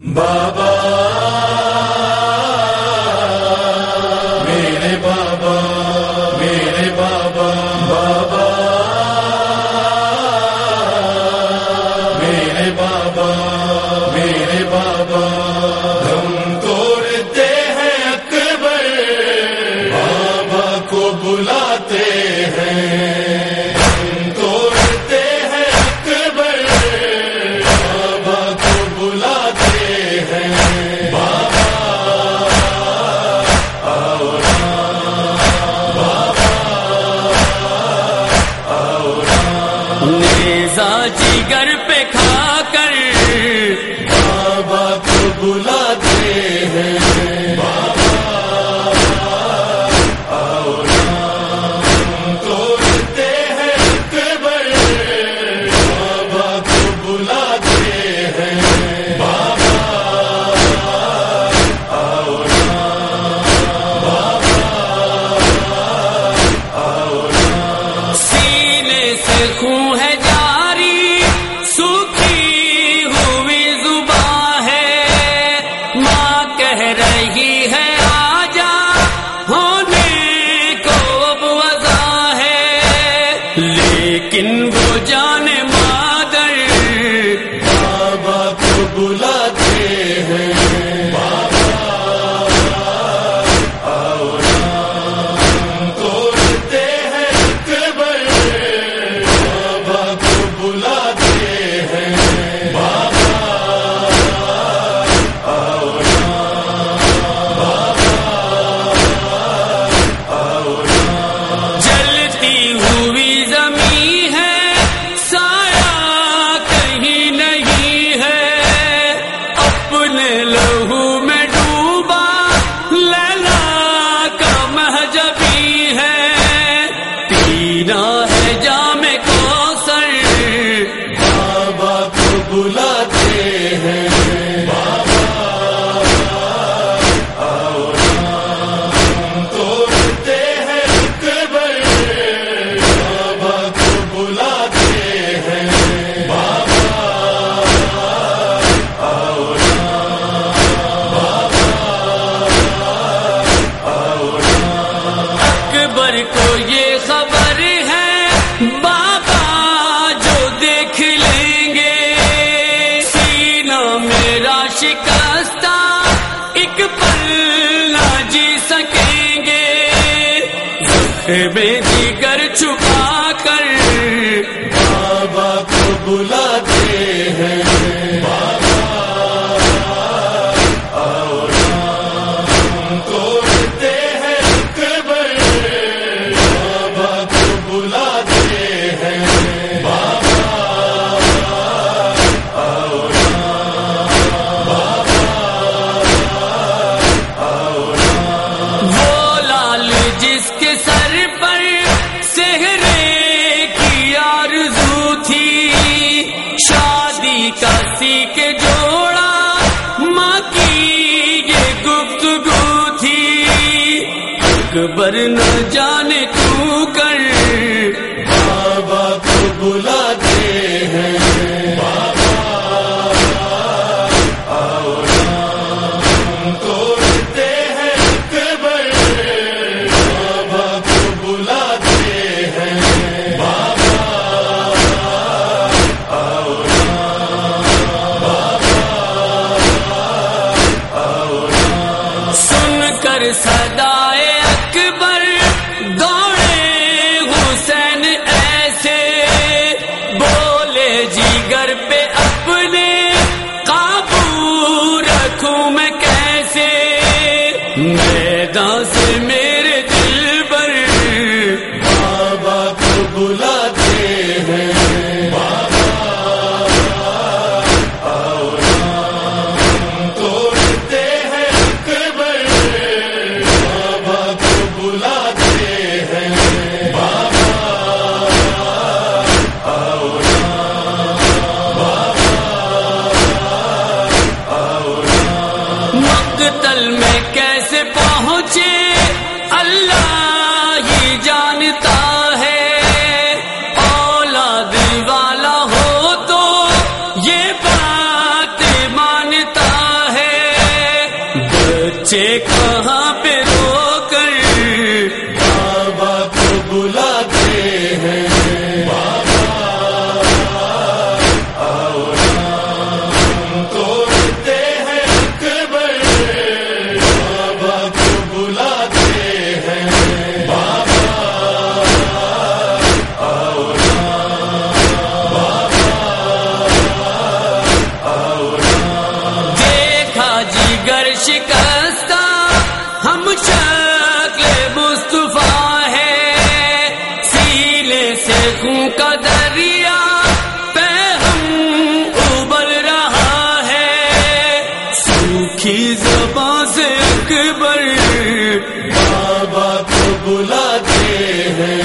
بابا میرے بابا میرے بابا بابا میرے بابا میرے بابا۔ بلا رب بلاتے ہیں۔ بلاتے ہیں۔ بلا ہیں۔